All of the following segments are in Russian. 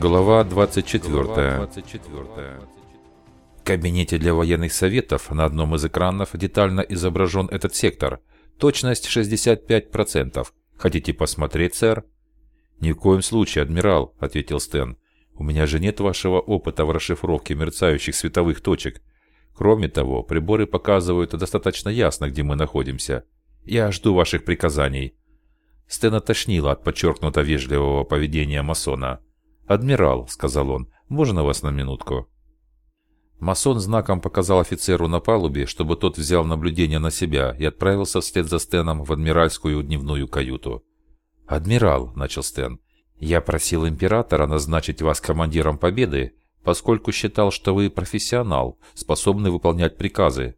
Глава 24. В кабинете для военных советов на одном из экранов детально изображен этот сектор. Точность 65%. Хотите посмотреть, сэр? «Ни в коем случае, адмирал», — ответил Стэн. «У меня же нет вашего опыта в расшифровке мерцающих световых точек. Кроме того, приборы показывают достаточно ясно, где мы находимся. Я жду ваших приказаний». Стэна тошнило от подчеркнуто вежливого поведения масона. «Адмирал», — сказал он, — «можно вас на минутку?» Масон знаком показал офицеру на палубе, чтобы тот взял наблюдение на себя и отправился вслед за Стэном в адмиральскую дневную каюту. «Адмирал», — начал Стэн, — «я просил императора назначить вас командиром Победы, поскольку считал, что вы профессионал, способный выполнять приказы,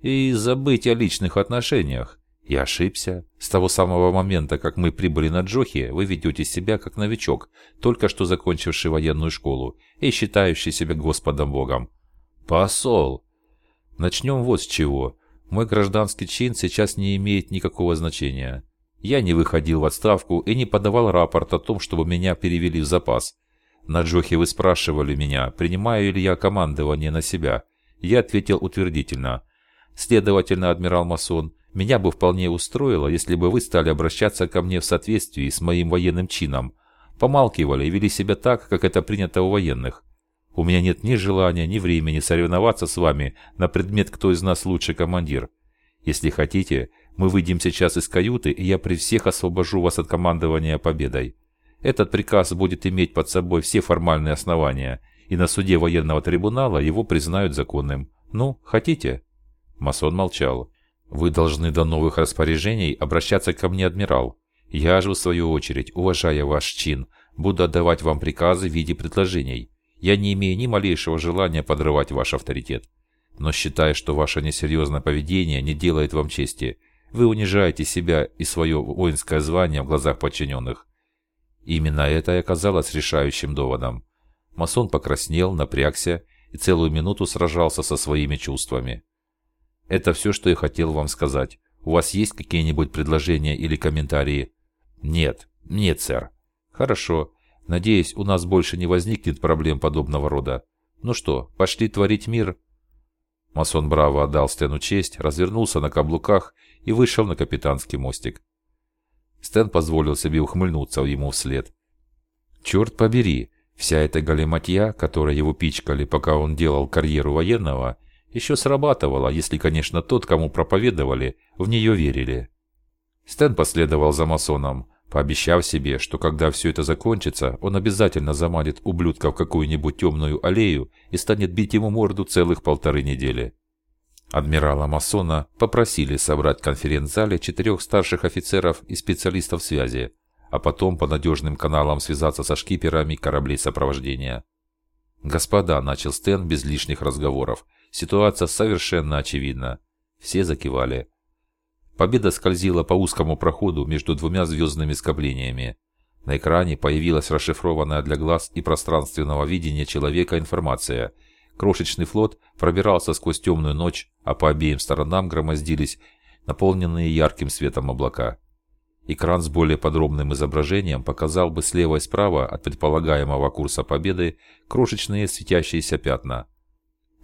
и забыть о личных отношениях. Я ошибся. С того самого момента, как мы прибыли на Джохи, вы ведете себя как новичок, только что закончивший военную школу и считающий себя Господом Богом. Посол! Начнем вот с чего. Мой гражданский чин сейчас не имеет никакого значения. Я не выходил в отставку и не подавал рапорт о том, чтобы меня перевели в запас. На Джохе вы спрашивали меня, принимаю ли я командование на себя. Я ответил утвердительно. Следовательно, адмирал Масон, меня бы вполне устроило, если бы вы стали обращаться ко мне в соответствии с моим военным чином. Помалкивали и вели себя так, как это принято у военных. У меня нет ни желания, ни времени соревноваться с вами на предмет, кто из нас лучший командир. Если хотите, мы выйдем сейчас из каюты, и я при всех освобожу вас от командования победой. Этот приказ будет иметь под собой все формальные основания, и на суде военного трибунала его признают законным. Ну, хотите?» Масон молчал. Вы должны до новых распоряжений обращаться ко мне, адмирал. Я же, в свою очередь, уважая ваш чин, буду отдавать вам приказы в виде предложений. Я не имею ни малейшего желания подрывать ваш авторитет. Но считая, что ваше несерьезное поведение не делает вам чести, вы унижаете себя и свое воинское звание в глазах подчиненных. Именно это и оказалось решающим доводом. Масон покраснел, напрягся и целую минуту сражался со своими чувствами. Это все, что я хотел вам сказать. У вас есть какие-нибудь предложения или комментарии? Нет. Нет, сэр. Хорошо. Надеюсь, у нас больше не возникнет проблем подобного рода. Ну что, пошли творить мир? Масон Браво отдал Стэну честь, развернулся на каблуках и вышел на капитанский мостик. Стэн позволил себе ухмыльнуться ему вслед. Черт побери, вся эта галиматья, которой его пичкали, пока он делал карьеру военного, еще срабатывала, если, конечно, тот, кому проповедовали, в нее верили. Стэн последовал за масоном, пообещав себе, что когда все это закончится, он обязательно заманит ублюдка в какую-нибудь темную аллею и станет бить ему морду целых полторы недели. Адмирала Масона попросили собрать в конференц-зале четырех старших офицеров и специалистов связи, а потом по надежным каналам связаться со шкиперами кораблей сопровождения. «Господа», — начал Стэн без лишних разговоров, Ситуация совершенно очевидна. Все закивали. Победа скользила по узкому проходу между двумя звездными скоплениями. На экране появилась расшифрованная для глаз и пространственного видения человека информация. Крошечный флот пробирался сквозь темную ночь, а по обеим сторонам громоздились наполненные ярким светом облака. Экран с более подробным изображением показал бы слева и справа от предполагаемого курса победы крошечные светящиеся пятна.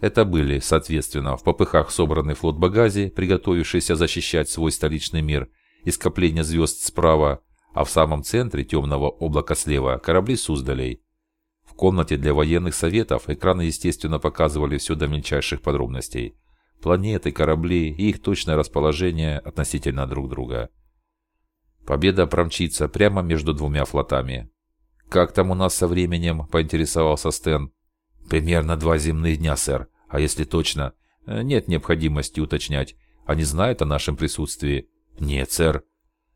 Это были, соответственно, в попыхах собранный флот Багази, приготовившийся защищать свой столичный мир, и скопление звезд справа, а в самом центре темного облака слева корабли Суздалей. В комнате для военных советов экраны, естественно, показывали все до мельчайших подробностей. Планеты, корабли и их точное расположение относительно друг друга. Победа промчится прямо между двумя флотами. «Как там у нас со временем?» – поинтересовался Стэн. «Примерно два земных дня, сэр. А если точно? Э, нет необходимости уточнять. Они знают о нашем присутствии?» «Нет, сэр».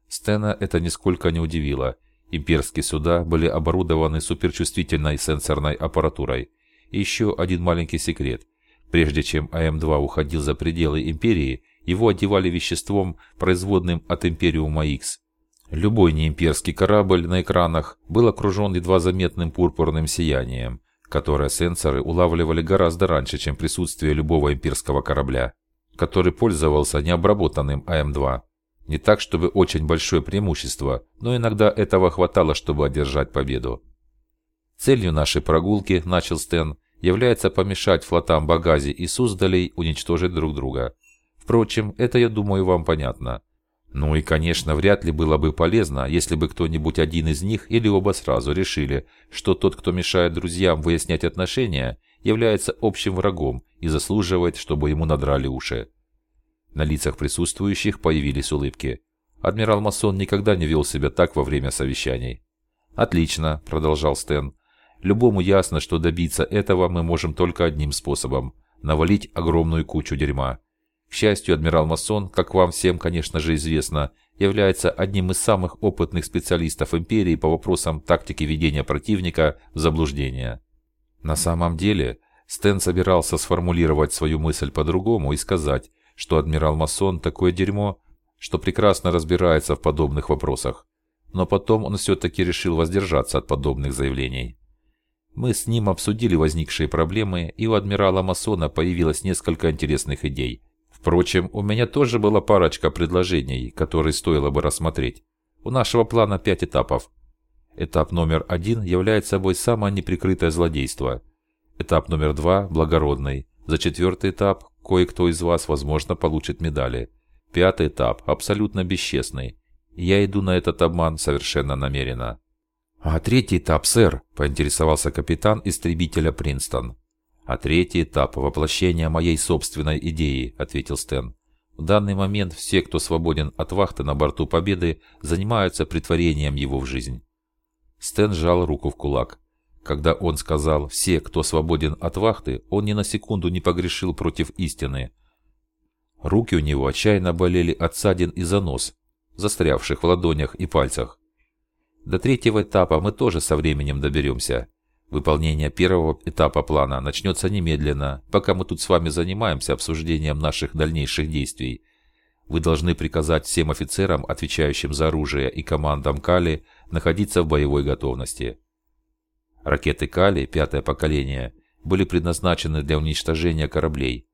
Стена это нисколько не удивило. Имперские суда были оборудованы суперчувствительной сенсорной аппаратурой. И еще один маленький секрет. Прежде чем АМ-2 уходил за пределы Империи, его одевали веществом, производным от Империума X. Любой неимперский корабль на экранах был окружен едва заметным пурпурным сиянием которое сенсоры улавливали гораздо раньше, чем присутствие любого имперского корабля, который пользовался необработанным АМ-2. Не так, чтобы очень большое преимущество, но иногда этого хватало, чтобы одержать победу. Целью нашей прогулки, начал Стэн, является помешать флотам Багази и Суздалей уничтожить друг друга. Впрочем, это, я думаю, вам понятно. Ну и, конечно, вряд ли было бы полезно, если бы кто-нибудь один из них или оба сразу решили, что тот, кто мешает друзьям выяснять отношения, является общим врагом и заслуживает, чтобы ему надрали уши. На лицах присутствующих появились улыбки. Адмирал Масон никогда не вел себя так во время совещаний. «Отлично», — продолжал Стэн. «Любому ясно, что добиться этого мы можем только одним способом – навалить огромную кучу дерьма. К счастью, адмирал Масон, как вам всем, конечно же, известно, является одним из самых опытных специалистов империи по вопросам тактики ведения противника в заблуждение. На самом деле, Стэн собирался сформулировать свою мысль по-другому и сказать, что адмирал Масон такое дерьмо, что прекрасно разбирается в подобных вопросах. Но потом он все-таки решил воздержаться от подобных заявлений. Мы с ним обсудили возникшие проблемы, и у адмирала Масона появилось несколько интересных идей. Впрочем, у меня тоже была парочка предложений, которые стоило бы рассмотреть. У нашего плана пять этапов. Этап номер один является собой самое неприкрытое злодейство. Этап номер два – благородный. За четвертый этап Кое-кто из вас, возможно, получит медали. Пятый этап абсолютно бесчестный. Я иду на этот обман совершенно намеренно. «А третий этап, сэр?» – поинтересовался капитан истребителя Принстон. «А третий этап – воплощение моей собственной идеи», – ответил Стэн. «В данный момент все, кто свободен от вахты на борту Победы, занимаются притворением его в жизнь». Стэн сжал руку в кулак. Когда он сказал «все, кто свободен от вахты», он ни на секунду не погрешил против истины. Руки у него отчаянно болели от ссадин и занос, застрявших в ладонях и пальцах. До третьего этапа мы тоже со временем доберемся. Выполнение первого этапа плана начнется немедленно, пока мы тут с вами занимаемся обсуждением наших дальнейших действий. Вы должны приказать всем офицерам, отвечающим за оружие и командам Кали, находиться в боевой готовности. Ракеты Кали, пятое поколение, были предназначены для уничтожения кораблей.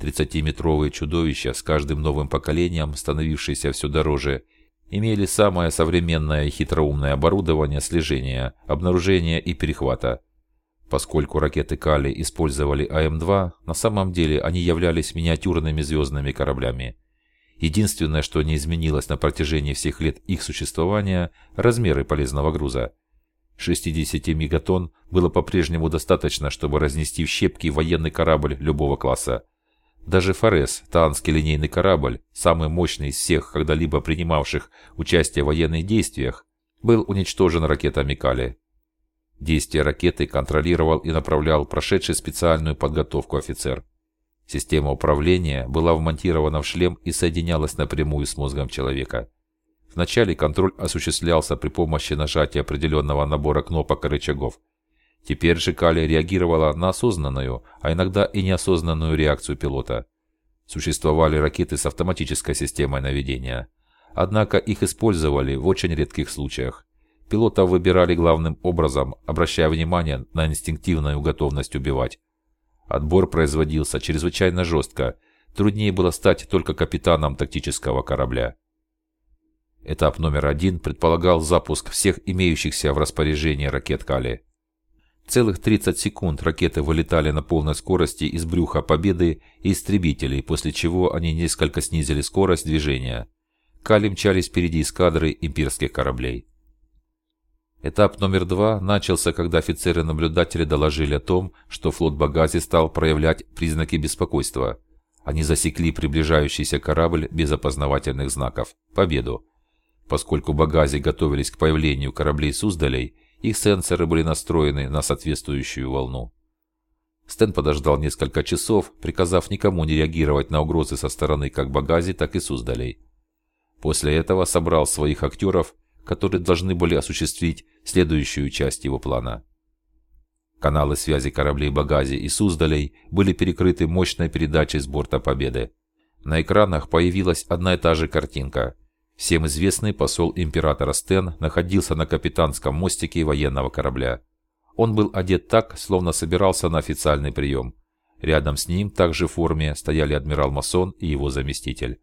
30-метровые чудовища, с каждым новым поколением становившиеся все дороже, имели самое современное хитроумное оборудование слежения, обнаружения и перехвата. Поскольку ракеты Кали использовали АМ-2, на самом деле они являлись миниатюрными звездными кораблями. Единственное, что не изменилось на протяжении всех лет их существования – размеры полезного груза – 60 мегатонн было по-прежнему достаточно, чтобы разнести в щепки военный корабль любого класса. Даже Форес, таанский линейный корабль, самый мощный из всех когда-либо принимавших участие в военных действиях, был уничтожен ракетами Кали. Действия ракеты контролировал и направлял прошедший специальную подготовку офицер. Система управления была вмонтирована в шлем и соединялась напрямую с мозгом человека. Вначале контроль осуществлялся при помощи нажатия определенного набора кнопок и рычагов. Теперь же Кали реагировала на осознанную, а иногда и неосознанную реакцию пилота. Существовали ракеты с автоматической системой наведения. Однако их использовали в очень редких случаях. Пилотов выбирали главным образом, обращая внимание на инстинктивную готовность убивать. Отбор производился чрезвычайно жестко. Труднее было стать только капитаном тактического корабля. Этап номер один предполагал запуск всех имеющихся в распоряжении ракет Кали. Целых 30 секунд ракеты вылетали на полной скорости из брюха Победы и истребителей, после чего они несколько снизили скорость движения. Кали мчались впереди эскадры имперских кораблей. Этап номер два начался, когда офицеры-наблюдатели доложили о том, что флот Багази стал проявлять признаки беспокойства. Они засекли приближающийся корабль без опознавательных знаков. Победу. Поскольку Багази готовились к появлению кораблей Суздалей, их сенсоры были настроены на соответствующую волну. Стэн подождал несколько часов, приказав никому не реагировать на угрозы со стороны как Багази, так и Суздалей. После этого собрал своих актеров, которые должны были осуществить следующую часть его плана. Каналы связи кораблей Багази и Суздалей были перекрыты мощной передачей с борта Победы. На экранах появилась одна и та же картинка – Всем известный посол императора Стен находился на капитанском мостике военного корабля. Он был одет так, словно собирался на официальный прием. Рядом с ним, также в форме, стояли адмирал Масон и его заместитель.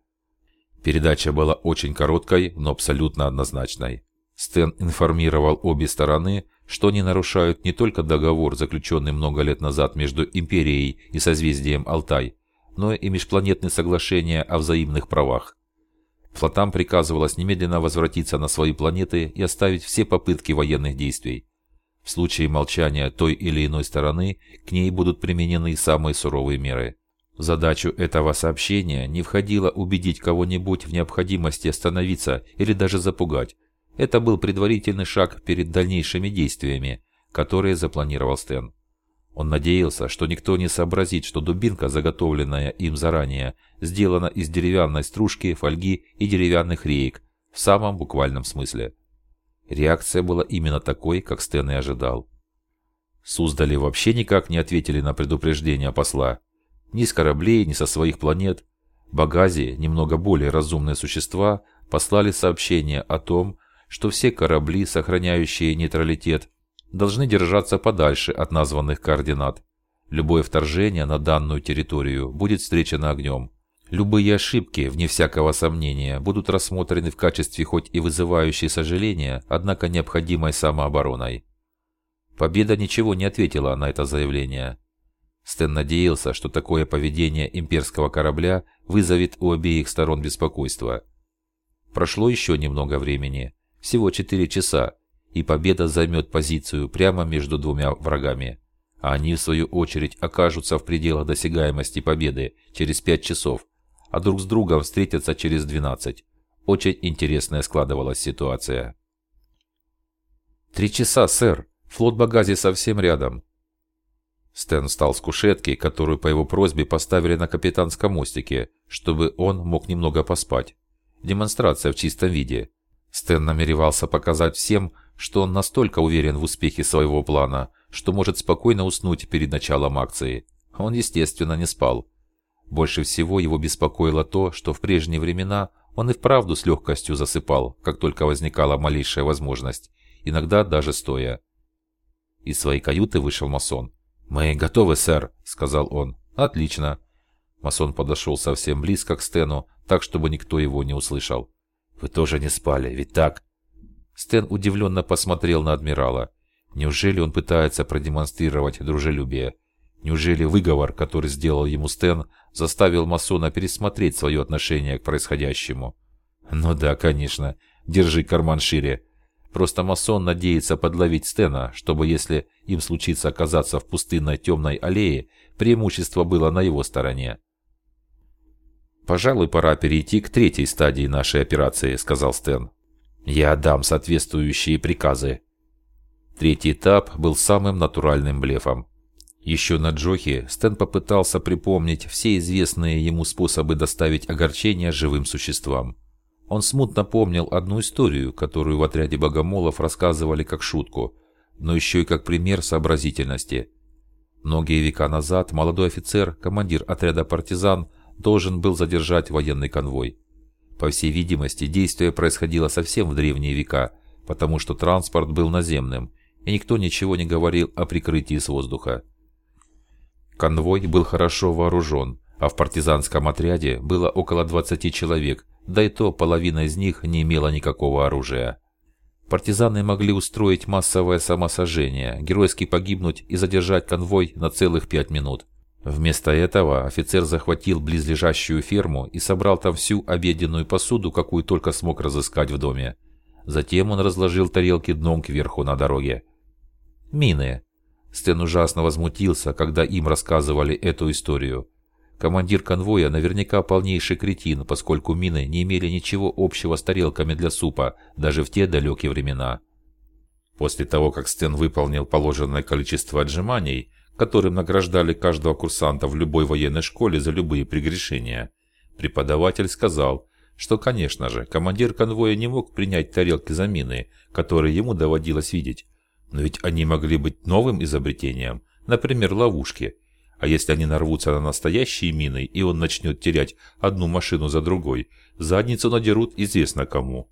Передача была очень короткой, но абсолютно однозначной. Стэн информировал обе стороны, что они нарушают не только договор, заключенный много лет назад между Империей и созвездием Алтай, но и межпланетные соглашения о взаимных правах. Флотам приказывалось немедленно возвратиться на свои планеты и оставить все попытки военных действий. В случае молчания той или иной стороны к ней будут применены самые суровые меры. В задачу этого сообщения не входило убедить кого-нибудь в необходимости остановиться или даже запугать. Это был предварительный шаг перед дальнейшими действиями, которые запланировал Стэн. Он надеялся, что никто не сообразит, что дубинка, заготовленная им заранее, сделана из деревянной стружки, фольги и деревянных реек, в самом буквальном смысле. Реакция была именно такой, как Стэн и ожидал. Суздали вообще никак не ответили на предупреждение посла. Ни с кораблей, ни со своих планет. Багази, немного более разумные существа, послали сообщение о том, что все корабли, сохраняющие нейтралитет, должны держаться подальше от названных координат. Любое вторжение на данную территорию будет встречено огнем. Любые ошибки, вне всякого сомнения, будут рассмотрены в качестве хоть и вызывающей сожаления, однако необходимой самообороной. Победа ничего не ответила на это заявление. Стэн надеялся, что такое поведение имперского корабля вызовет у обеих сторон беспокойство. Прошло еще немного времени, всего 4 часа, и победа займет позицию прямо между двумя врагами. А они, в свою очередь, окажутся в пределах досягаемости победы через 5 часов, а друг с другом встретятся через 12. Очень интересная складывалась ситуация. «Три часа, сэр. Флот Багази совсем рядом». Стэн встал с кушетки, которую по его просьбе поставили на капитанском мостике, чтобы он мог немного поспать. Демонстрация в чистом виде. Стэн намеревался показать всем, что он настолько уверен в успехе своего плана, что может спокойно уснуть перед началом акции. Он, естественно, не спал. Больше всего его беспокоило то, что в прежние времена он и вправду с легкостью засыпал, как только возникала малейшая возможность, иногда даже стоя. Из своей каюты вышел масон. «Мы готовы, сэр», — сказал он. «Отлично». Масон подошел совсем близко к Стэну, так, чтобы никто его не услышал. «Вы тоже не спали, ведь так?» Стэн удивленно посмотрел на адмирала. Неужели он пытается продемонстрировать дружелюбие? Неужели выговор, который сделал ему Стэн, заставил масона пересмотреть свое отношение к происходящему? Ну да, конечно. Держи карман шире. Просто масон надеется подловить Стена, чтобы, если им случится оказаться в пустынной темной аллее, преимущество было на его стороне. «Пожалуй, пора перейти к третьей стадии нашей операции», — сказал Стэн. Я дам соответствующие приказы. Третий этап был самым натуральным блефом. Еще на Джохе Стэн попытался припомнить все известные ему способы доставить огорчение живым существам. Он смутно помнил одну историю, которую в отряде богомолов рассказывали как шутку, но еще и как пример сообразительности. Многие века назад молодой офицер, командир отряда партизан, должен был задержать военный конвой. По всей видимости, действие происходило совсем в древние века, потому что транспорт был наземным, и никто ничего не говорил о прикрытии с воздуха. Конвой был хорошо вооружен, а в партизанском отряде было около 20 человек, да и то половина из них не имела никакого оружия. Партизаны могли устроить массовое самосожжение, геройски погибнуть и задержать конвой на целых пять минут. Вместо этого офицер захватил близлежащую ферму и собрал там всю обеденную посуду, какую только смог разыскать в доме. Затем он разложил тарелки дном кверху на дороге. Мины. Стэн ужасно возмутился, когда им рассказывали эту историю. Командир конвоя наверняка полнейший кретин, поскольку мины не имели ничего общего с тарелками для супа, даже в те далекие времена. После того, как Стэн выполнил положенное количество отжиманий, которым награждали каждого курсанта в любой военной школе за любые прегрешения. Преподаватель сказал, что, конечно же, командир конвоя не мог принять тарелки за мины, которые ему доводилось видеть, но ведь они могли быть новым изобретением, например, ловушки. А если они нарвутся на настоящие мины, и он начнет терять одну машину за другой, задницу надерут известно кому.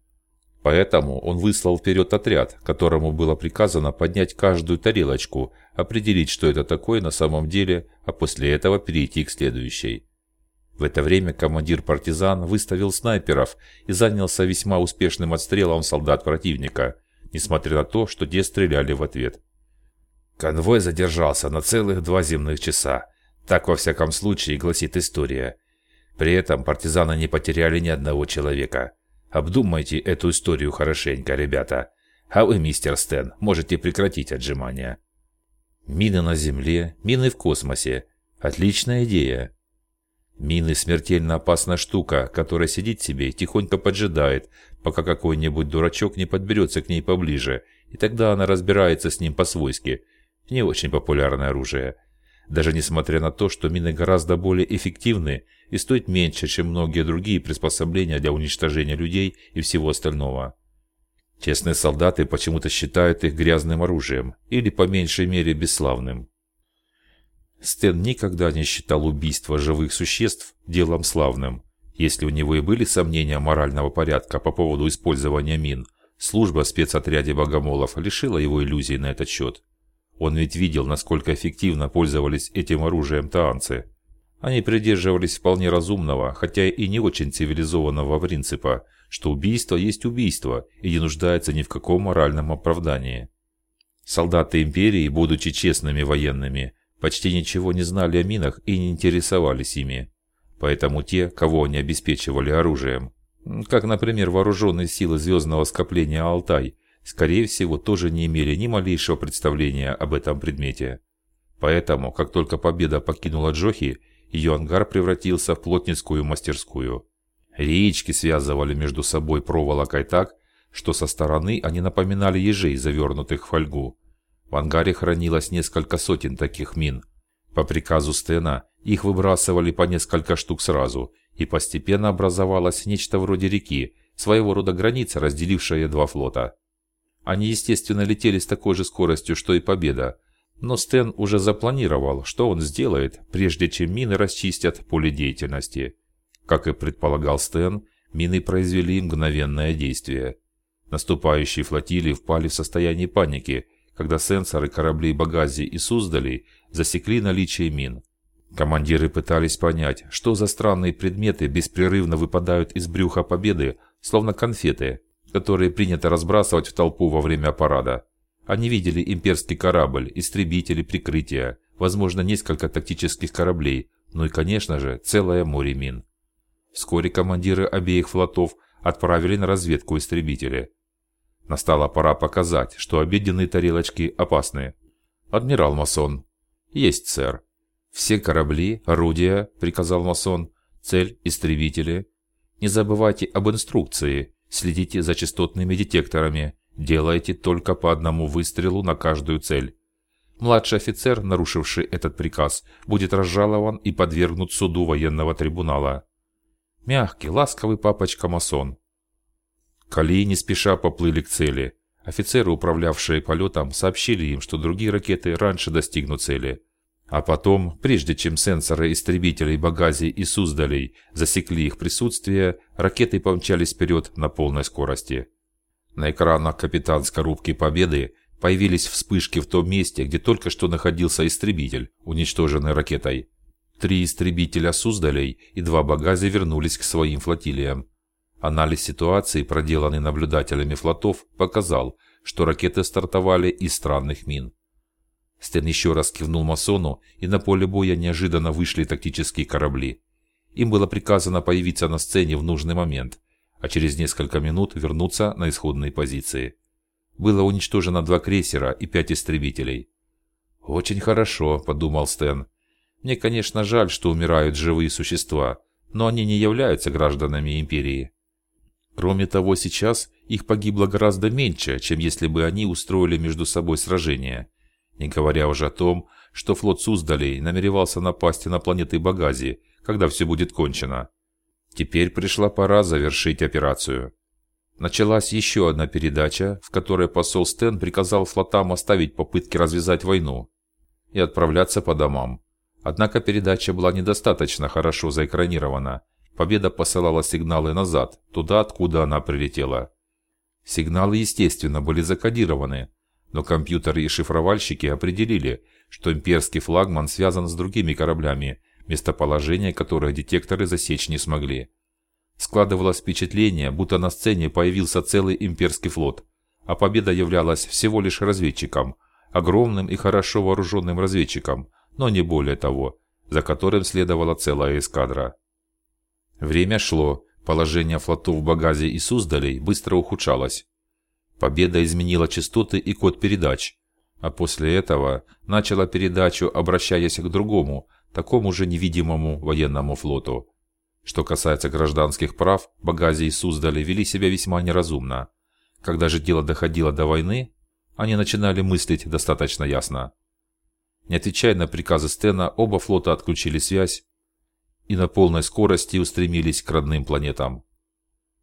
Поэтому он выслал вперед отряд, которому было приказано поднять каждую тарелочку, определить, что это такое на самом деле, а после этого перейти к следующей. В это время командир партизан выставил снайперов и занялся весьма успешным отстрелом солдат противника, несмотря на то, что те стреляли в ответ. Конвой задержался на целых два земных часа. Так, во всяком случае, гласит история. При этом партизаны не потеряли ни одного человека. Обдумайте эту историю хорошенько, ребята. А вы, мистер Стэн, можете прекратить отжимания. Мины на Земле, мины в космосе. Отличная идея. Мины – смертельно опасная штука, которая сидит себе и тихонько поджидает, пока какой-нибудь дурачок не подберется к ней поближе, и тогда она разбирается с ним по-свойски. Не очень популярное оружие. Даже несмотря на то, что мины гораздо более эффективны и стоят меньше, чем многие другие приспособления для уничтожения людей и всего остального. Честные солдаты почему-то считают их грязным оружием, или по меньшей мере бесславным. Стэн никогда не считал убийство живых существ делом славным. Если у него и были сомнения морального порядка по поводу использования мин, служба спецотряде богомолов лишила его иллюзий на этот счет. Он ведь видел, насколько эффективно пользовались этим оружием таанцы. Они придерживались вполне разумного, хотя и не очень цивилизованного принципа, что убийство есть убийство и не нуждается ни в каком моральном оправдании. Солдаты империи, будучи честными военными, почти ничего не знали о минах и не интересовались ими. Поэтому те, кого они обеспечивали оружием, как, например, вооруженные силы звездного скопления «Алтай», скорее всего, тоже не имели ни малейшего представления об этом предмете. Поэтому, как только победа покинула Джохи, ее ангар превратился в плотницкую мастерскую. Реечки связывали между собой проволокой так, что со стороны они напоминали ежей, завернутых в фольгу. В ангаре хранилось несколько сотен таких мин. По приказу Стена их выбрасывали по несколько штук сразу, и постепенно образовалось нечто вроде реки, своего рода граница, разделившая два флота. Они, естественно, летели с такой же скоростью, что и Победа, но Стэн уже запланировал, что он сделает, прежде чем мины расчистят поле деятельности. Как и предполагал Стэн, мины произвели мгновенное действие. Наступающие флотилии впали в состояние паники, когда сенсоры кораблей Багази и Суздали засекли наличие мин. Командиры пытались понять, что за странные предметы беспрерывно выпадают из брюха Победы, словно конфеты, которые принято разбрасывать в толпу во время парада. Они видели имперский корабль, истребители прикрытия, возможно, несколько тактических кораблей, ну и, конечно же, целое море мин. Вскоре командиры обеих флотов отправили на разведку истребители. Настала пора показать, что обеденные тарелочки опасны. Адмирал Масон. Есть, сэр. Все корабли, орудия, приказал Масон. Цель – истребители. Не забывайте об инструкции. Следите за частотными детекторами. Делайте только по одному выстрелу на каждую цель. Младший офицер, нарушивший этот приказ, будет разжалован и подвергнут суду военного трибунала. Мягкий, ласковый папочка Масон. Колеи не спеша поплыли к цели. Офицеры, управлявшие полетом, сообщили им, что другие ракеты раньше достигнут цели. А потом, прежде чем сенсоры истребителей Багази и Суздалей засекли их присутствие, ракеты помчались вперед на полной скорости. На экранах капитанской рубки «Победы» появились вспышки в том месте, где только что находился истребитель, уничтоженный ракетой. Три истребителя Суздалей и два Багази вернулись к своим флотилиям. Анализ ситуации, проделанный наблюдателями флотов, показал, что ракеты стартовали из странных мин. Стэн еще раз кивнул масону, и на поле боя неожиданно вышли тактические корабли. Им было приказано появиться на сцене в нужный момент, а через несколько минут вернуться на исходные позиции. Было уничтожено два крейсера и пять истребителей. «Очень хорошо», — подумал Стэн. «Мне, конечно, жаль, что умирают живые существа, но они не являются гражданами Империи. Кроме того, сейчас их погибло гораздо меньше, чем если бы они устроили между собой сражение. Не говоря уже о том, что флот Суздалей намеревался напасть на планеты Багази, когда все будет кончено. Теперь пришла пора завершить операцию. Началась еще одна передача, в которой посол Стэн приказал флотам оставить попытки развязать войну и отправляться по домам. Однако передача была недостаточно хорошо заэкранирована, Победа посылала сигналы назад, туда, откуда она прилетела. Сигналы, естественно, были закодированы, но компьютеры и шифровальщики определили, что имперский флагман связан с другими кораблями, местоположение которых детекторы засечь не смогли. Складывалось впечатление, будто на сцене появился целый имперский флот, а победа являлась всего лишь разведчиком, огромным и хорошо вооруженным разведчиком, но не более того, за которым следовала целая эскадра. Время шло, положение флотов в Багазе и Суздалей быстро ухудшалось. Победа изменила частоты и код передач, а после этого начала передачу, обращаясь к другому, такому же невидимому военному флоту. Что касается гражданских прав, Багази и Суздали вели себя весьма неразумно. Когда же дело доходило до войны, они начинали мыслить достаточно ясно. Не отвечая на приказы Стена, оба флота отключили связь и на полной скорости устремились к родным планетам.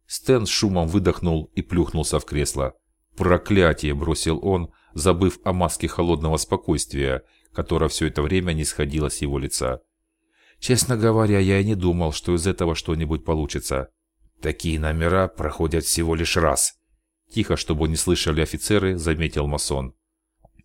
Стэн с шумом выдохнул и плюхнулся в кресло. «Проклятие!» – бросил он, забыв о маске холодного спокойствия, которая все это время не сходила с его лица. «Честно говоря, я и не думал, что из этого что-нибудь получится. Такие номера проходят всего лишь раз». Тихо, чтобы не слышали офицеры, заметил масон.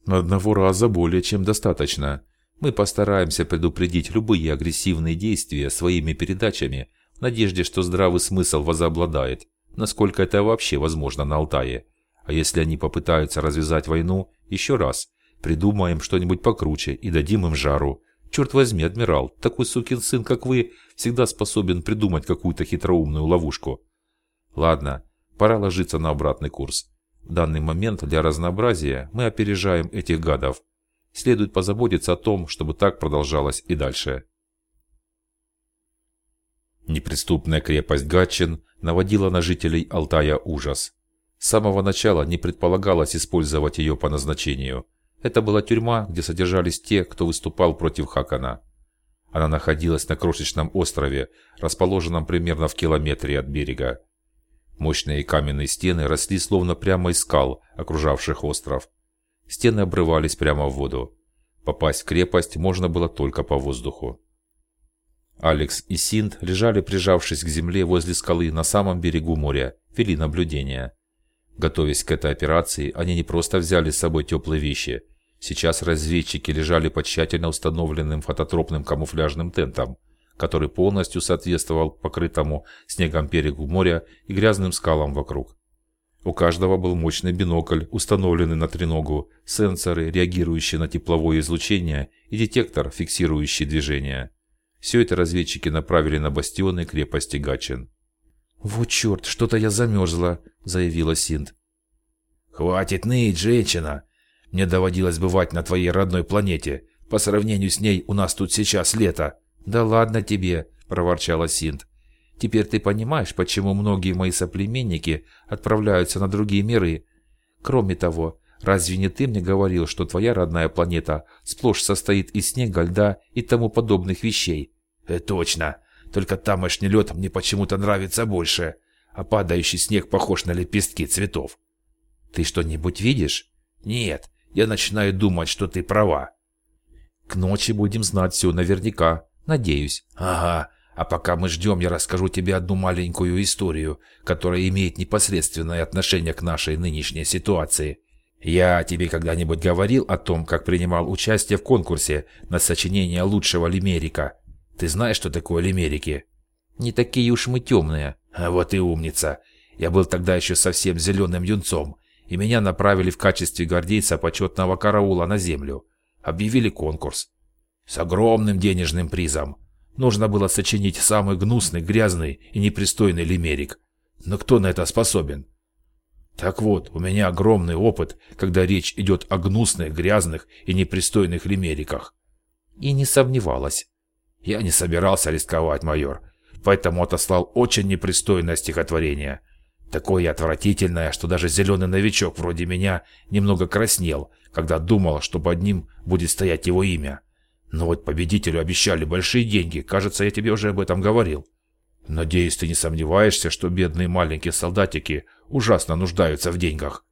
Одного раза более чем достаточно. Мы постараемся предупредить любые агрессивные действия своими передачами в надежде, что здравый смысл возобладает, насколько это вообще возможно на Алтае. А если они попытаются развязать войну, еще раз, придумаем что-нибудь покруче и дадим им жару. Черт возьми, адмирал, такой сукин сын, как вы, всегда способен придумать какую-то хитроумную ловушку. Ладно, пора ложиться на обратный курс. В данный момент для разнообразия мы опережаем этих гадов. Следует позаботиться о том, чтобы так продолжалось и дальше. Неприступная крепость Гатчин наводила на жителей Алтая ужас. С самого начала не предполагалось использовать ее по назначению. Это была тюрьма, где содержались те, кто выступал против Хакана. Она находилась на крошечном острове, расположенном примерно в километре от берега. Мощные каменные стены росли словно прямо из скал, окружавших остров. Стены обрывались прямо в воду. Попасть в крепость можно было только по воздуху. Алекс и Синт лежали, прижавшись к земле возле скалы на самом берегу моря, вели наблюдение. Готовясь к этой операции, они не просто взяли с собой теплые вещи. Сейчас разведчики лежали под тщательно установленным фототропным камуфляжным тентом, который полностью соответствовал покрытому снегом берегу моря и грязным скалам вокруг. У каждого был мощный бинокль, установленный на треногу, сенсоры, реагирующие на тепловое излучение и детектор, фиксирующий движение. Все это разведчики направили на бастионы крепости Гачин. «Вот черт, что-то я замерзла», — заявила Синт. «Хватит ныть, женщина! Мне доводилось бывать на твоей родной планете. По сравнению с ней у нас тут сейчас лето. «Да ладно тебе», – проворчала Синт. «Теперь ты понимаешь, почему многие мои соплеменники отправляются на другие миры. Кроме того, разве не ты мне говорил, что твоя родная планета сплошь состоит из снега, льда и тому подобных вещей?» «Э, «Точно. Только тамошний лед мне почему-то нравится больше, а падающий снег похож на лепестки цветов». «Ты что-нибудь видишь?» «Нет, я начинаю думать, что ты права». «К ночи будем знать все наверняка», Надеюсь. Ага. А пока мы ждем, я расскажу тебе одну маленькую историю, которая имеет непосредственное отношение к нашей нынешней ситуации. Я тебе когда-нибудь говорил о том, как принимал участие в конкурсе на сочинение лучшего лимерика? Ты знаешь, что такое лимерики? Не такие уж мы темные. А вот и умница. Я был тогда еще совсем зеленым юнцом, и меня направили в качестве гвардейца почетного караула на землю. Объявили конкурс. С огромным денежным призом. Нужно было сочинить самый гнусный, грязный и непристойный лимерик. Но кто на это способен? Так вот, у меня огромный опыт, когда речь идет о гнусных, грязных и непристойных лимериках. И не сомневалась. Я не собирался рисковать, майор, поэтому отослал очень непристойное стихотворение. Такое отвратительное, что даже зеленый новичок вроде меня немного краснел, когда думал, что под ним будет стоять его имя. Но вот победителю обещали большие деньги, кажется, я тебе уже об этом говорил. Надеюсь, ты не сомневаешься, что бедные маленькие солдатики ужасно нуждаются в деньгах.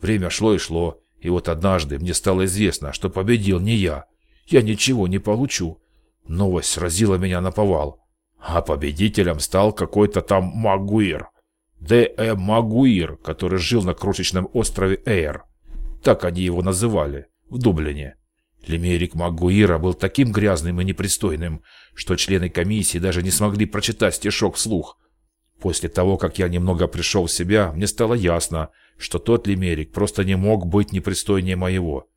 Время шло и шло, и вот однажды мне стало известно, что победил не я. Я ничего не получу. Новость сразила меня на повал. А победителем стал какой-то там Магуир. Д.Э. Магуир, который жил на крошечном острове Эйр. Так они его называли, в Дублине. Лимерик Магуира был таким грязным и непристойным, что члены комиссии даже не смогли прочитать стишок вслух. После того, как я немного пришел в себя, мне стало ясно, что тот Лимерик просто не мог быть непристойнее моего.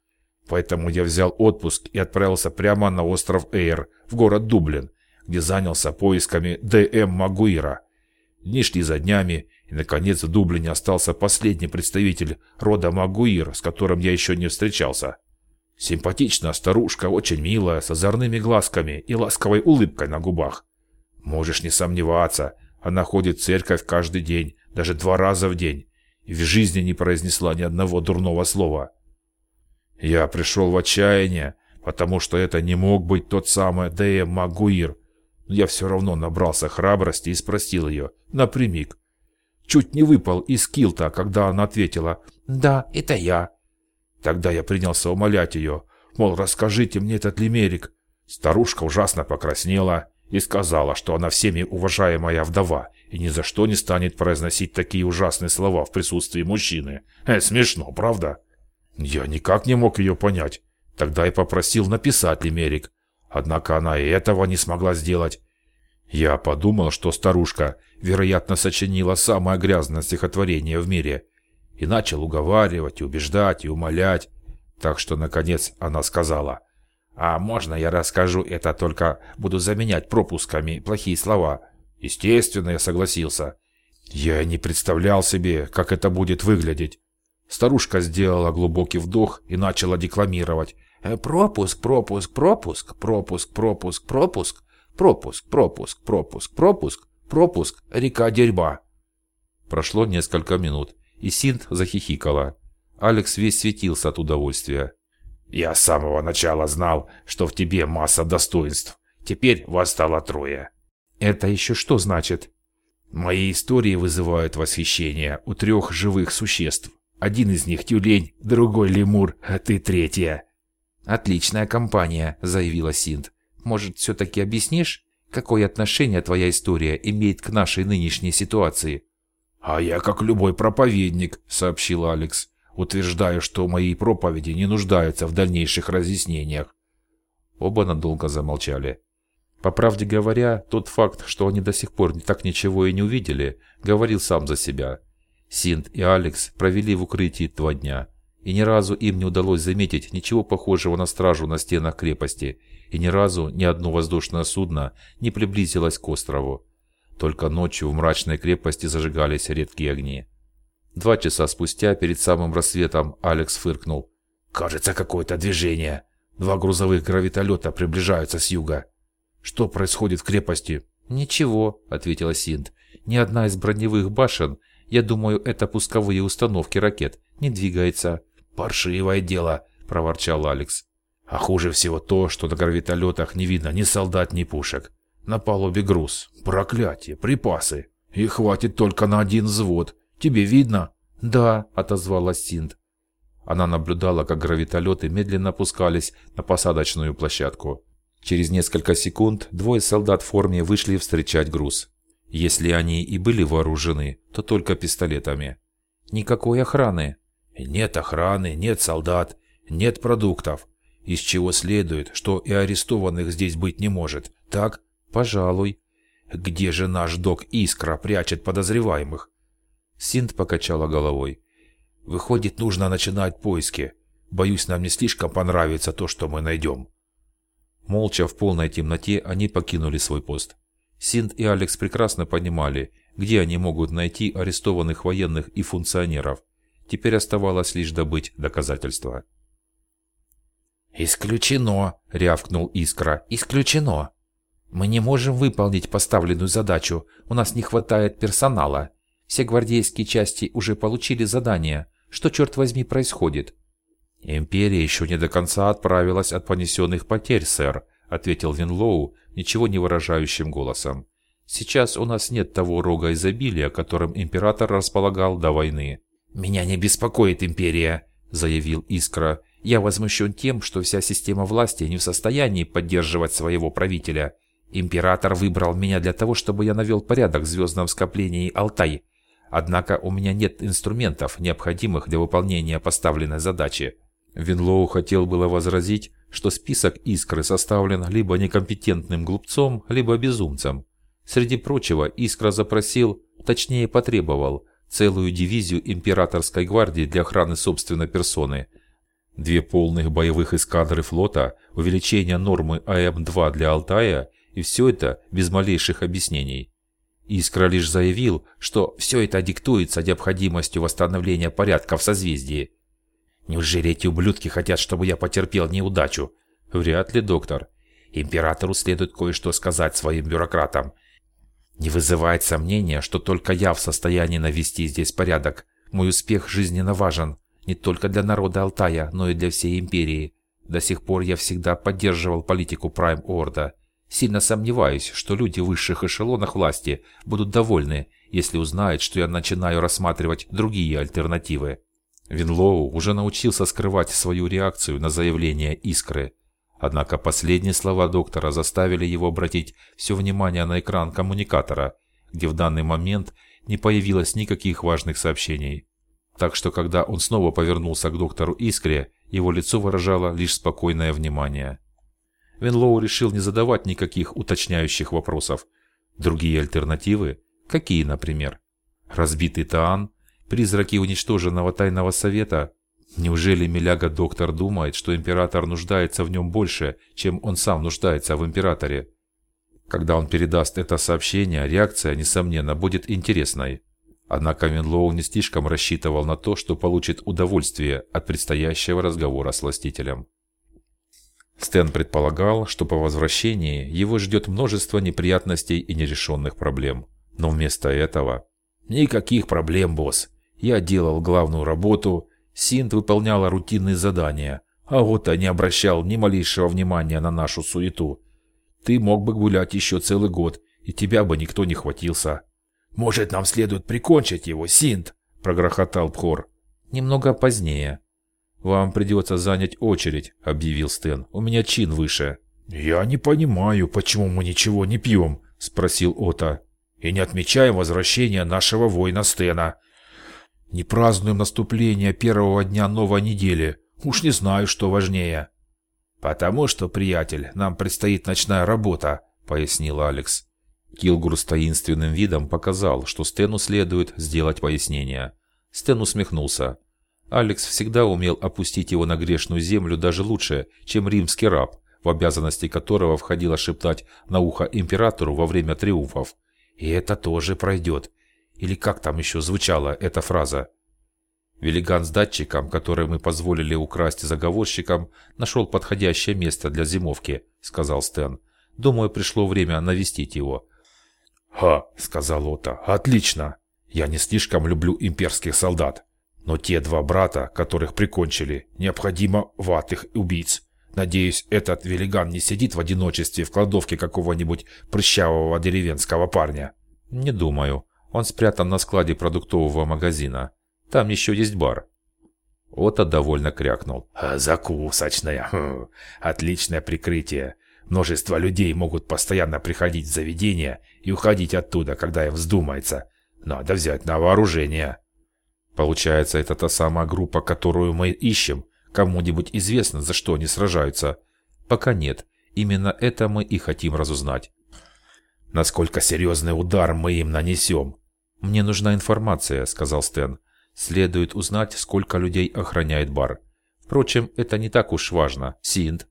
Поэтому я взял отпуск и отправился прямо на остров Эйр, в город Дублин, где занялся поисками Д.М. Магуира. Дни шли за днями, и, наконец, в Дублине остался последний представитель рода Магуир, с которым я еще не встречался. Симпатичная старушка, очень милая, с озорными глазками и ласковой улыбкой на губах. Можешь не сомневаться, она ходит в церковь каждый день, даже два раза в день, и в жизни не произнесла ни одного дурного слова. Я пришел в отчаяние, потому что это не мог быть тот самый Дэя Магуир. Но я все равно набрался храбрости и спросил ее, напрямик. Чуть не выпал из килта, когда она ответила «Да, это я». Тогда я принялся умолять ее, мол, расскажите мне этот лимерик. Старушка ужасно покраснела и сказала, что она всеми уважаемая вдова и ни за что не станет произносить такие ужасные слова в присутствии мужчины. Э, смешно, правда? Я никак не мог ее понять. Тогда я попросил написать лимерик. Однако она и этого не смогла сделать. Я подумал, что старушка, вероятно, сочинила самое грязное стихотворение в мире. И начал уговаривать, и убеждать, и умолять. Так что, наконец, она сказала, «А можно я расскажу это, только буду заменять пропусками плохие слова?» Естественно, я согласился. Я не представлял себе, как это будет выглядеть. Старушка сделала глубокий вдох и начала декламировать. «Э, «Пропуск, пропуск, пропуск, пропуск, пропуск, пропуск, пропуск, пропуск, пропуск, пропуск, пропуск, река дерьба». Прошло несколько минут, и Синт захихикала. Алекс весь светился от удовольствия. «Я с самого начала знал, что в тебе масса достоинств. Теперь вас стало трое». «Это еще что значит?» «Мои истории вызывают восхищение у трех живых существ. Один из них тюлень, другой лемур, а ты третья». «Отличная компания», — заявила Синт. «Может, все-таки объяснишь, какое отношение твоя история имеет к нашей нынешней ситуации?» «А я как любой проповедник», — сообщил Алекс, утверждая, что мои проповеди не нуждаются в дальнейших разъяснениях. Оба надолго замолчали. По правде говоря, тот факт, что они до сих пор так ничего и не увидели, говорил сам за себя. Синт и Алекс провели в укрытии два дня, и ни разу им не удалось заметить ничего похожего на стражу на стенах крепости, и ни разу ни одно воздушное судно не приблизилось к острову. Только ночью в мрачной крепости зажигались редкие огни. Два часа спустя, перед самым рассветом, Алекс фыркнул. «Кажется, какое-то движение. Два грузовых гравитолета приближаются с юга. Что происходит в крепости?» «Ничего», — ответила Синт. «Ни одна из броневых башен я думаю, это пусковые установки ракет. Не двигается. Паршивое дело, проворчал Алекс. А хуже всего то, что на гравитолетах не видно ни солдат, ни пушек. На палубе груз. Проклятие, припасы. И хватит только на один взвод. Тебе видно? Да, отозвалась Синт. Она наблюдала, как гравитолеты медленно опускались на посадочную площадку. Через несколько секунд двое солдат в форме вышли встречать груз. Если они и были вооружены, то только пистолетами. Никакой охраны. Нет охраны, нет солдат, нет продуктов. Из чего следует, что и арестованных здесь быть не может. Так? Пожалуй. Где же наш док Искра прячет подозреваемых? Синт покачала головой. Выходит, нужно начинать поиски. Боюсь, нам не слишком понравится то, что мы найдем. Молча в полной темноте они покинули свой пост. Синт и Алекс прекрасно понимали, где они могут найти арестованных военных и функционеров. Теперь оставалось лишь добыть доказательства. «Исключено!» — рявкнул Искра. «Исключено! Мы не можем выполнить поставленную задачу. У нас не хватает персонала. Все гвардейские части уже получили задание. Что, черт возьми, происходит?» «Империя еще не до конца отправилась от понесенных потерь, сэр», — ответил Винлоу, ничего не выражающим голосом. «Сейчас у нас нет того рога изобилия, которым император располагал до войны». «Меня не беспокоит империя», — заявил Искра. «Я возмущен тем, что вся система власти не в состоянии поддерживать своего правителя. Император выбрал меня для того, чтобы я навел порядок в звездном скоплении Алтай. Однако у меня нет инструментов, необходимых для выполнения поставленной задачи. Винлоу хотел было возразить, что список искры составлен либо некомпетентным глупцом, либо безумцем. Среди прочего, Искра запросил, точнее потребовал, целую дивизию императорской гвардии для охраны собственной персоны, две полных боевых эскадры флота, увеличение нормы АМ-2 для Алтая и все это без малейших объяснений. Искра лишь заявил, что все это диктуется необходимостью восстановления порядка в созвездии. Неужели эти ублюдки хотят, чтобы я потерпел неудачу? Вряд ли, доктор. Императору следует кое-что сказать своим бюрократам. Не вызывает сомнения, что только я в состоянии навести здесь порядок. Мой успех жизненно важен. Не только для народа Алтая, но и для всей империи. До сих пор я всегда поддерживал политику Прайм Орда. Сильно сомневаюсь, что люди в высших эшелонах власти будут довольны, если узнают, что я начинаю рассматривать другие альтернативы. Винлоу уже научился скрывать свою реакцию на заявление Искры. Однако последние слова доктора заставили его обратить все внимание на экран коммуникатора, где в данный момент не появилось никаких важных сообщений. Так что когда он снова повернулся к доктору Искре, его лицо выражало лишь спокойное внимание. Венлоу решил не задавать никаких уточняющих вопросов. Другие альтернативы? Какие, например? Разбитый Таан? Призраки уничтоженного тайного совета? Неужели Миляга-доктор думает, что император нуждается в нем больше, чем он сам нуждается в императоре? Когда он передаст это сообщение, реакция, несомненно, будет интересной. Однако Венлоу не слишком рассчитывал на то, что получит удовольствие от предстоящего разговора с властителем. Стэн предполагал, что по возвращении его ждет множество неприятностей и нерешенных проблем. Но вместо этого... «Никаких проблем, босс. Я делал главную работу, Синт выполняла рутинные задания, а Ота не обращал ни малейшего внимания на нашу суету. Ты мог бы гулять еще целый год, и тебя бы никто не хватился». «Может, нам следует прикончить его, Синт?» – прогрохотал Пхор. «Немного позднее», «Вам придется занять очередь», — объявил Стэн. «У меня чин выше». «Я не понимаю, почему мы ничего не пьем», — спросил Ота. «И не отмечаем возвращение нашего воина Стена. Не празднуем наступление первого дня новой недели. Уж не знаю, что важнее». «Потому что, приятель, нам предстоит ночная работа», — пояснил Алекс. Килгур с таинственным видом показал, что Стэну следует сделать пояснение. Стэн усмехнулся. Алекс всегда умел опустить его на грешную землю даже лучше, чем римский раб, в обязанности которого входило шептать на ухо императору во время триумфов. «И это тоже пройдет». Или как там еще звучала эта фраза? Велиган с датчиком, который мы позволили украсть заговорщикам, нашел подходящее место для зимовки, сказал Стэн. Думаю, пришло время навестить его. «Ха!» — сказал Ота. «Отлично! Я не слишком люблю имперских солдат. Но те два брата, которых прикончили, необходимо ватых убийц. Надеюсь, этот велиган не сидит в одиночестве в кладовке какого-нибудь прыщавого деревенского парня. Не думаю. Он спрятан на складе продуктового магазина. Там еще есть бар. Ота довольно крякнул. «Закусочная. Хм. Отличное прикрытие. Множество людей могут постоянно приходить в заведение и уходить оттуда, когда им вздумается. Надо взять на вооружение». Получается, это та самая группа, которую мы ищем. Кому-нибудь известно, за что они сражаются? Пока нет. Именно это мы и хотим разузнать. Насколько серьезный удар мы им нанесем? Мне нужна информация, сказал Стэн. Следует узнать, сколько людей охраняет бар. Впрочем, это не так уж важно. Синд.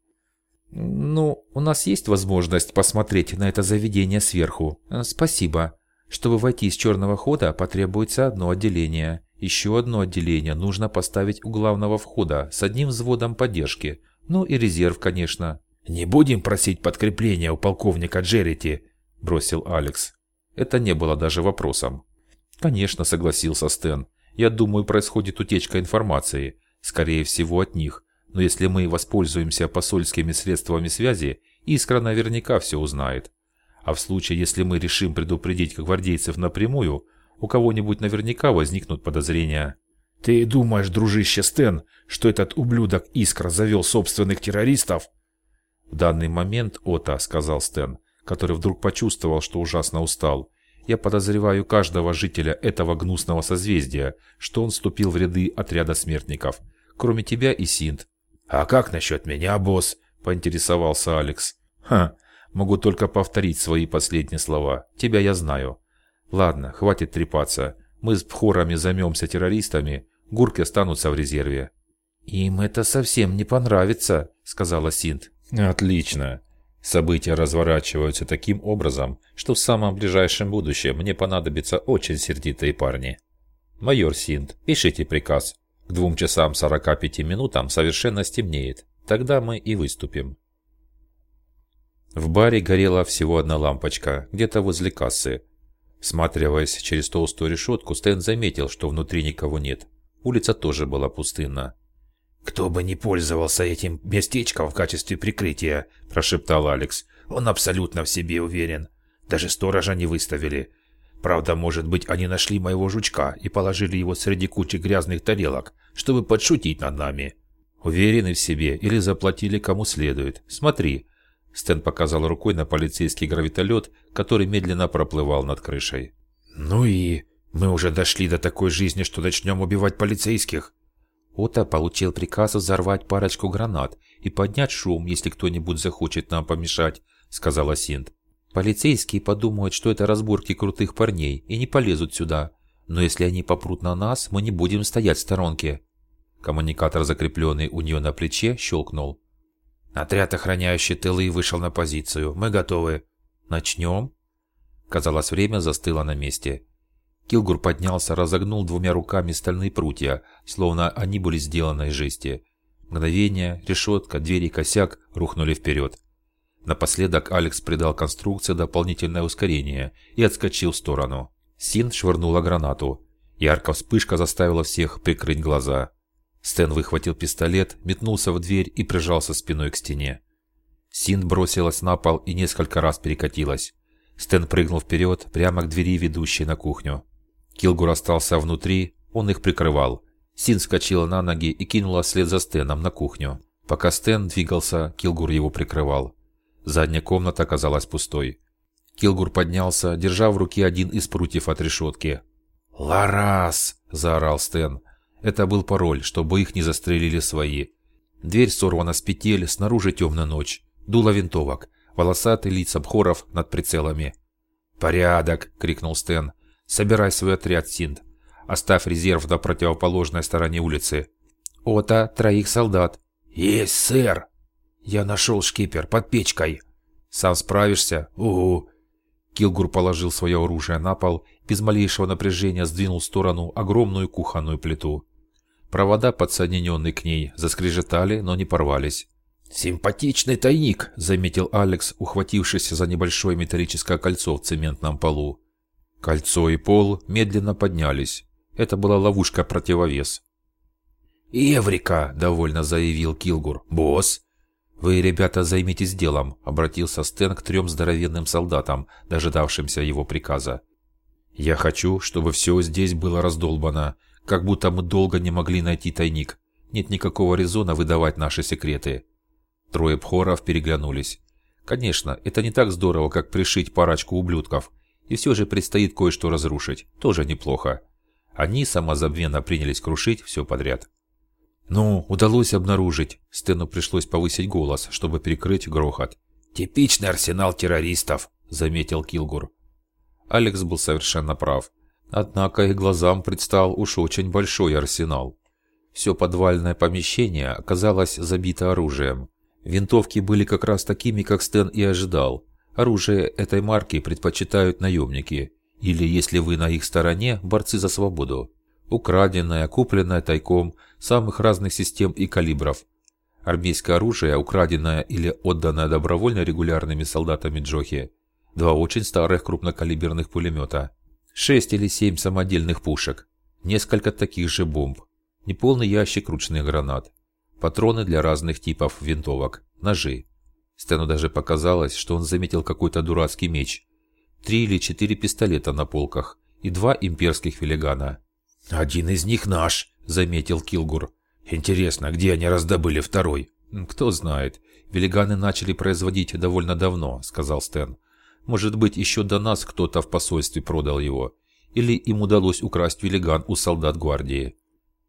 Ну, у нас есть возможность посмотреть на это заведение сверху. Спасибо. Чтобы войти из черного хода, потребуется одно отделение. Еще одно отделение нужно поставить у главного входа с одним взводом поддержки. Ну и резерв, конечно. «Не будем просить подкрепления у полковника Джеррити», – бросил Алекс. Это не было даже вопросом. «Конечно», – согласился Стэн. «Я думаю, происходит утечка информации. Скорее всего, от них. Но если мы воспользуемся посольскими средствами связи, Искра наверняка все узнает. А в случае, если мы решим предупредить гвардейцев напрямую, у кого-нибудь наверняка возникнут подозрения. «Ты думаешь, дружище Стэн, что этот ублюдок Искра завел собственных террористов?» «В данный момент, Ота», — сказал Стэн, который вдруг почувствовал, что ужасно устал. «Я подозреваю каждого жителя этого гнусного созвездия, что он вступил в ряды отряда смертников, кроме тебя и Синт. «А как насчет меня, босс?» – поинтересовался Алекс. «Ха, могу только повторить свои последние слова. Тебя я знаю. Ладно, хватит трепаться. Мы с пхорами займемся террористами, гурки останутся в резерве». «Им это совсем не понравится», – сказала Синт. «Отлично. События разворачиваются таким образом, что в самом ближайшем будущем мне понадобятся очень сердитые парни. Майор Синт, пишите приказ. К двум часам 45 минутам совершенно стемнеет. Тогда мы и выступим. В баре горела всего одна лампочка, где-то возле кассы. Сматриваясь через толстую решетку, Стэн заметил, что внутри никого нет. Улица тоже была пустынна. «Кто бы не пользовался этим местечком в качестве прикрытия», – прошептал Алекс. «Он абсолютно в себе уверен. Даже сторожа не выставили. Правда, может быть, они нашли моего жучка и положили его среди кучи грязных тарелок, чтобы подшутить над нами». «Уверены в себе или заплатили кому следует. Смотри». Стэн показал рукой на полицейский гравитолет, который медленно проплывал над крышей. «Ну и мы уже дошли до такой жизни, что начнем убивать полицейских». Ота получил приказ взорвать парочку гранат и поднять шум, если кто-нибудь захочет нам помешать, сказала Синт. Полицейские подумают, что это разборки крутых парней и не полезут сюда. Но если они попрут на нас, мы не будем стоять в сторонке. Коммуникатор, закрепленный у нее на плече, щелкнул. Отряд, охраняющий тылы, вышел на позицию. Мы готовы. Начнем? Казалось, время застыло на месте. Килгур поднялся, разогнул двумя руками стальные прутья, словно они были сделаны из жести. Мгновение, решетка, двери и косяк рухнули вперед. Напоследок Алекс придал конструкции дополнительное ускорение и отскочил в сторону. Син швырнула гранату. Яркая вспышка заставила всех прикрыть глаза. Стэн выхватил пистолет, метнулся в дверь и прижался спиной к стене. Син бросилась на пол и несколько раз перекатилась. Стэн прыгнул вперед, прямо к двери, ведущей на кухню. Килгур остался внутри, он их прикрывал. Син вскочила на ноги и кинула вслед за Стэном на кухню. Пока Стэн двигался, Килгур его прикрывал. Задняя комната оказалась пустой. Килгур поднялся, держа в руке один из прутьев от решетки. «Ларас!» – заорал Стэн. Это был пароль, чтобы их не застрелили свои. Дверь сорвана с петель, снаружи темная ночь. Дуло винтовок, волосатые лица бхоров над прицелами. «Порядок!» – крикнул Стэн. Собирай свой отряд, Синд. Оставь резерв на противоположной стороне улицы. Ота, троих солдат. Есть, сэр. Я нашел шкипер под печкой. Сам справишься? Угу. Килгур положил свое оружие на пол, без малейшего напряжения сдвинул в сторону огромную кухонную плиту. Провода, подсоединенные к ней, заскрежетали, но не порвались. «Симпатичный тайник», — заметил Алекс, ухватившись за небольшое металлическое кольцо в цементном полу. Кольцо и пол медленно поднялись. Это была ловушка-противовес. «Эврика!» – довольно заявил Килгур. «Босс!» «Вы, ребята, займитесь делом», – обратился Стэн к трем здоровенным солдатам, дожидавшимся его приказа. «Я хочу, чтобы все здесь было раздолбано, как будто мы долго не могли найти тайник. Нет никакого резона выдавать наши секреты». Трое пхоров переглянулись. Конечно, это не так здорово, как пришить парочку ублюдков – и все же предстоит кое-что разрушить. Тоже неплохо. Они самозабвенно принялись крушить все подряд. Ну, удалось обнаружить. Стэну пришлось повысить голос, чтобы перекрыть грохот. «Типичный арсенал террористов», — заметил Килгур. Алекс был совершенно прав. Однако их глазам предстал уж очень большой арсенал. Все подвальное помещение оказалось забито оружием. Винтовки были как раз такими, как Стэн и ожидал. Оружие этой марки предпочитают наемники, или, если вы на их стороне, борцы за свободу. Украденное, купленное тайком, самых разных систем и калибров. Армейское оружие, украденное или отданное добровольно регулярными солдатами Джохи. Два очень старых крупнокалиберных пулемета. Шесть или семь самодельных пушек. Несколько таких же бомб. Неполный ящик ручных гранат. Патроны для разных типов винтовок. Ножи. Стэну даже показалось, что он заметил какой-то дурацкий меч. Три или четыре пистолета на полках и два имперских филигана. «Один из них наш», — заметил Килгур. «Интересно, где они раздобыли второй?» «Кто знает. Велиганы начали производить довольно давно», — сказал Стэн. «Может быть, еще до нас кто-то в посольстве продал его. Или им удалось украсть велиган у солдат гвардии».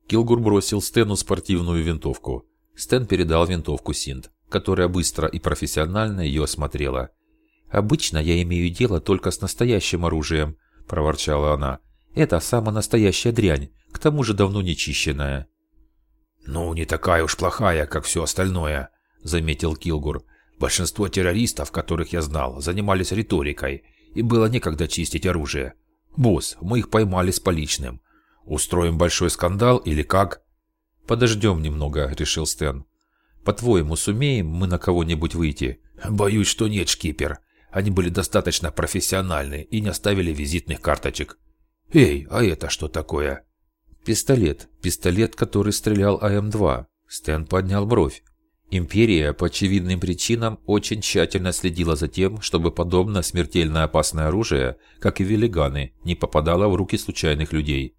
Килгур бросил Стэну спортивную винтовку. Стэн передал винтовку Синт, которая быстро и профессионально ее осмотрела. «Обычно я имею дело только с настоящим оружием», – проворчала она. «Это самая настоящая дрянь, к тому же давно не чищенная». «Ну, не такая уж плохая, как все остальное», – заметил Килгур. «Большинство террористов, которых я знал, занимались риторикой, и было некогда чистить оружие. Босс, мы их поймали с поличным. Устроим большой скандал или как?» «Подождем немного», — решил Стэн. «По-твоему, сумеем мы на кого-нибудь выйти?» «Боюсь, что нет, шкипер. Они были достаточно профессиональны и не оставили визитных карточек». «Эй, а это что такое?» «Пистолет. Пистолет, который стрелял АМ-2». Стэн поднял бровь. Империя по очевидным причинам очень тщательно следила за тем, чтобы подобно смертельно опасное оружие, как и велиганы, не попадало в руки случайных людей.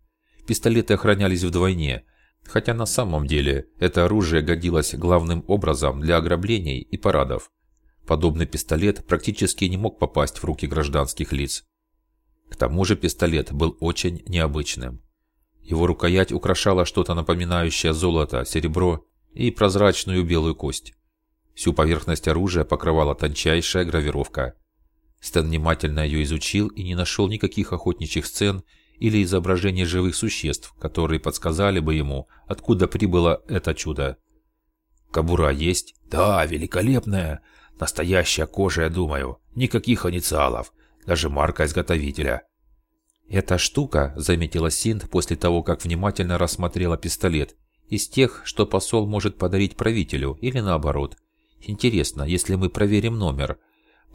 Пистолеты охранялись вдвойне, хотя на самом деле это оружие годилось главным образом для ограблений и парадов. Подобный пистолет практически не мог попасть в руки гражданских лиц. К тому же пистолет был очень необычным. Его рукоять украшала что-то напоминающее золото, серебро и прозрачную белую кость. Всю поверхность оружия покрывала тончайшая гравировка. Стэн внимательно ее изучил и не нашел никаких охотничьих сцен или изображений живых существ, которые подсказали бы ему, откуда прибыло это чудо. «Кобура есть?» «Да, великолепная. Настоящая кожа, я думаю. Никаких инициалов. Даже марка изготовителя». «Эта штука», — заметила Синт после того, как внимательно рассмотрела пистолет, из тех, что посол может подарить правителю, или наоборот. Интересно, если мы проверим номер,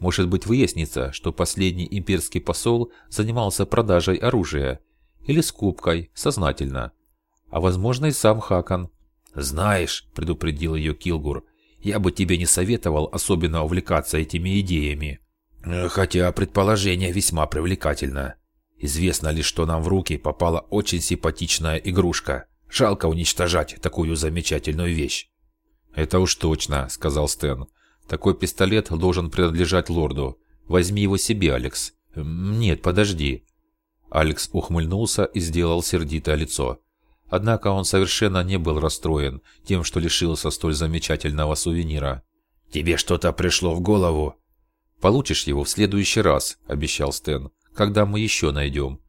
может быть выяснится, что последний имперский посол занимался продажей оружия или скупкой, сознательно. А возможно и сам Хакан. «Знаешь», — предупредил ее Килгур, — «я бы тебе не советовал особенно увлекаться этими идеями. Э, хотя предположение весьма привлекательно. Известно ли, что нам в руки попала очень симпатичная игрушка. Жалко уничтожать такую замечательную вещь. «Это уж точно», — сказал Стэн. «Такой пистолет должен принадлежать лорду. Возьми его себе, Алекс». «Нет, подожди». Алекс ухмыльнулся и сделал сердитое лицо. Однако он совершенно не был расстроен тем, что лишился столь замечательного сувенира. «Тебе что-то пришло в голову?» «Получишь его в следующий раз», — обещал Стэн когда мы еще найдем.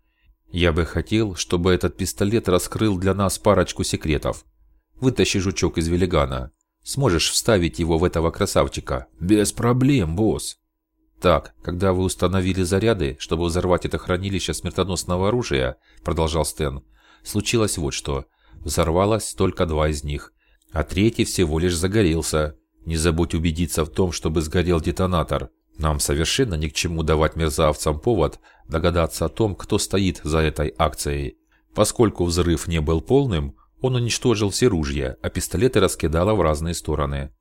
Я бы хотел, чтобы этот пистолет раскрыл для нас парочку секретов. Вытащи жучок из велигана. Сможешь вставить его в этого красавчика? Без проблем, босс. Так, когда вы установили заряды, чтобы взорвать это хранилище смертоносного оружия, продолжал Стэн, случилось вот что. Взорвалось только два из них, а третий всего лишь загорелся. Не забудь убедиться в том, чтобы сгорел детонатор. Нам совершенно ни к чему давать мерзавцам повод догадаться о том, кто стоит за этой акцией. Поскольку взрыв не был полным, он уничтожил все ружья, а пистолеты раскидало в разные стороны.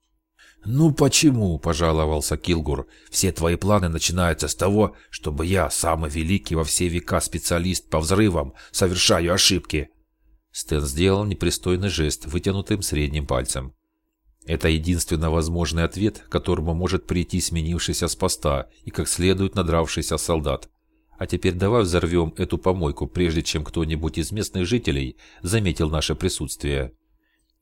«Ну почему?» – пожаловался Килгур. «Все твои планы начинаются с того, чтобы я, самый великий во все века специалист по взрывам, совершаю ошибки». Стэн сделал непристойный жест вытянутым средним пальцем. Это единственно возможный ответ, к которому может прийти сменившийся с поста и как следует надравшийся солдат. А теперь давай взорвем эту помойку, прежде чем кто-нибудь из местных жителей заметил наше присутствие.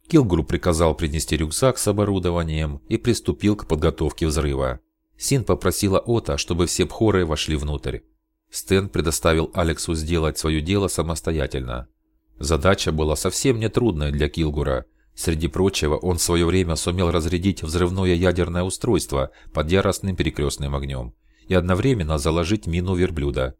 Килгру приказал принести рюкзак с оборудованием и приступил к подготовке взрыва. Син попросила Ота, чтобы все пхоры вошли внутрь. Стэн предоставил Алексу сделать свое дело самостоятельно. Задача была совсем не трудная для Килгура – Среди прочего, он в свое время сумел разрядить взрывное ядерное устройство под яростным перекрестным огнем и одновременно заложить мину верблюда.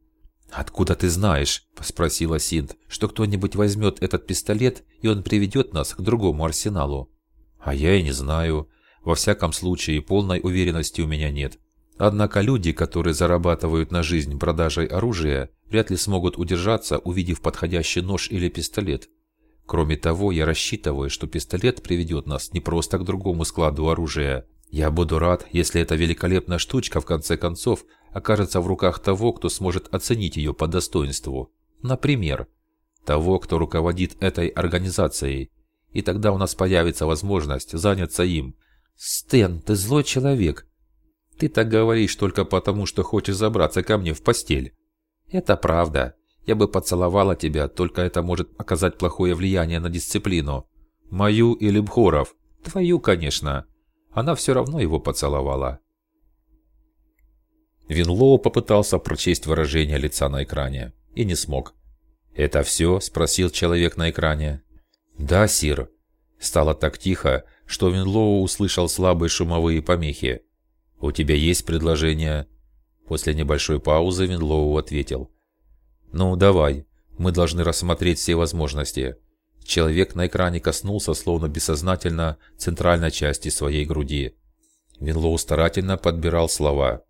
«Откуда ты знаешь?» – спросила Синт, – «что кто-нибудь возьмет этот пистолет, и он приведет нас к другому арсеналу?» «А я и не знаю. Во всяком случае, полной уверенности у меня нет. Однако люди, которые зарабатывают на жизнь продажей оружия, вряд ли смогут удержаться, увидев подходящий нож или пистолет. Кроме того, я рассчитываю, что пистолет приведет нас не просто к другому складу оружия. Я буду рад, если эта великолепная штучка, в конце концов, окажется в руках того, кто сможет оценить ее по достоинству. Например, того, кто руководит этой организацией. И тогда у нас появится возможность заняться им. «Стэн, ты злой человек!» «Ты так говоришь только потому, что хочешь забраться ко мне в постель». «Это правда. Я бы поцеловала тебя, только это может оказать плохое влияние на дисциплину. Мою или Бхоров. Твою, конечно. Она все равно его поцеловала. Винлоу попытался прочесть выражение лица на экране и не смог. «Это все?» – спросил человек на экране. «Да, сир». Стало так тихо, что Винлоу услышал слабые шумовые помехи. «У тебя есть предложение?» После небольшой паузы Винлоу ответил. «Ну, давай. Мы должны рассмотреть все возможности». Человек на экране коснулся, словно бессознательно, центральной части своей груди. Винлоу старательно подбирал слова.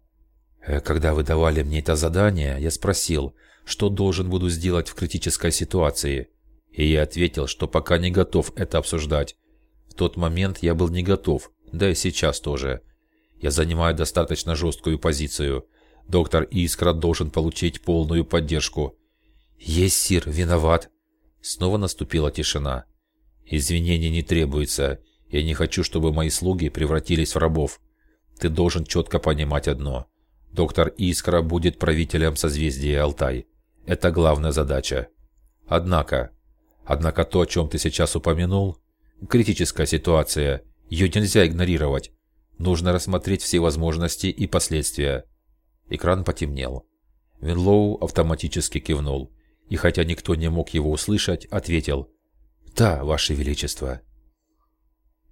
«Э, «Когда вы давали мне это задание, я спросил, что должен буду сделать в критической ситуации. И я ответил, что пока не готов это обсуждать. В тот момент я был не готов, да и сейчас тоже. Я занимаю достаточно жесткую позицию. Доктор Искра должен получить полную поддержку. «Есть, сир, виноват». Снова наступила тишина. «Извинений не требуется. Я не хочу, чтобы мои слуги превратились в рабов. Ты должен четко понимать одно. Доктор Искра будет правителем созвездия Алтай. Это главная задача. Однако, однако то, о чем ты сейчас упомянул, критическая ситуация, ее нельзя игнорировать. Нужно рассмотреть все возможности и последствия. Экран потемнел. Винлоу автоматически кивнул, и хотя никто не мог его услышать, ответил «Да, Ваше Величество».